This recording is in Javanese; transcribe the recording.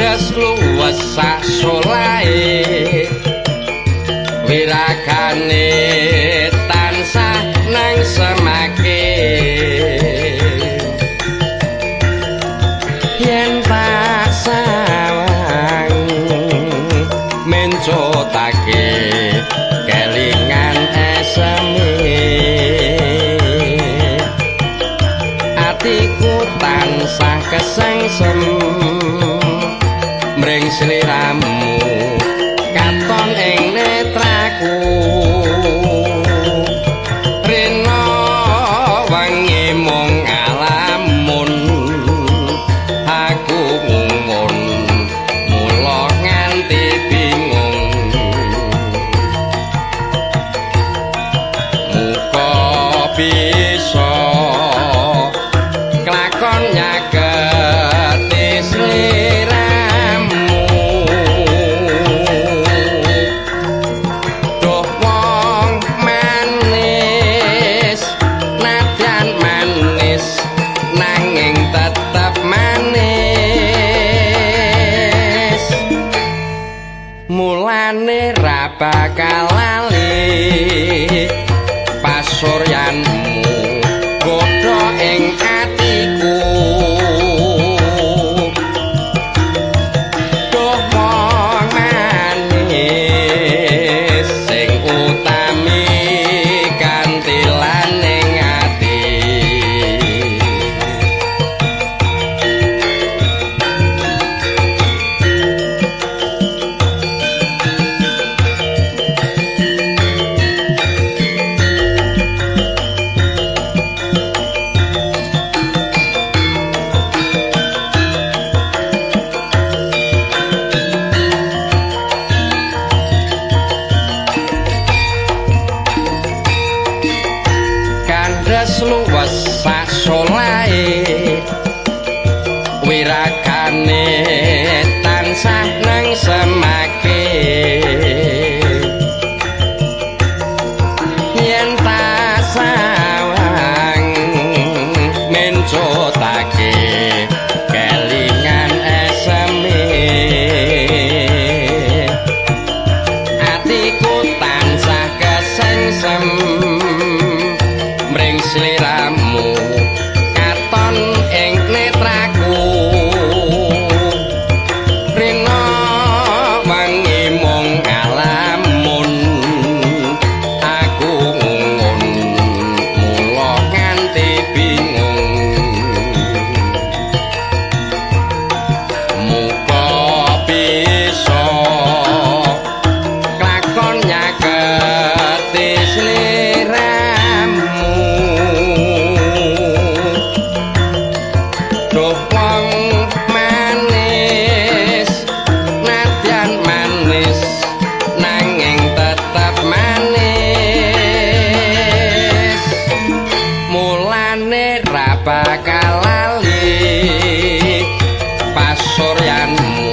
luwes sak solae wirakane tansah nang semake. Yen pasawang mencotake kelingan eseme. Atiku tansah kesengsem mring sliramu bakal lali pasuryanmu wirakane tansah nang semake. Yen tasawang mencotake kelingan eseme. Atiku tansah kesengsem mring sliramu joplong manis nadyan manis nanging tetap manis. Mulane ra Bakal lali pasuryanmu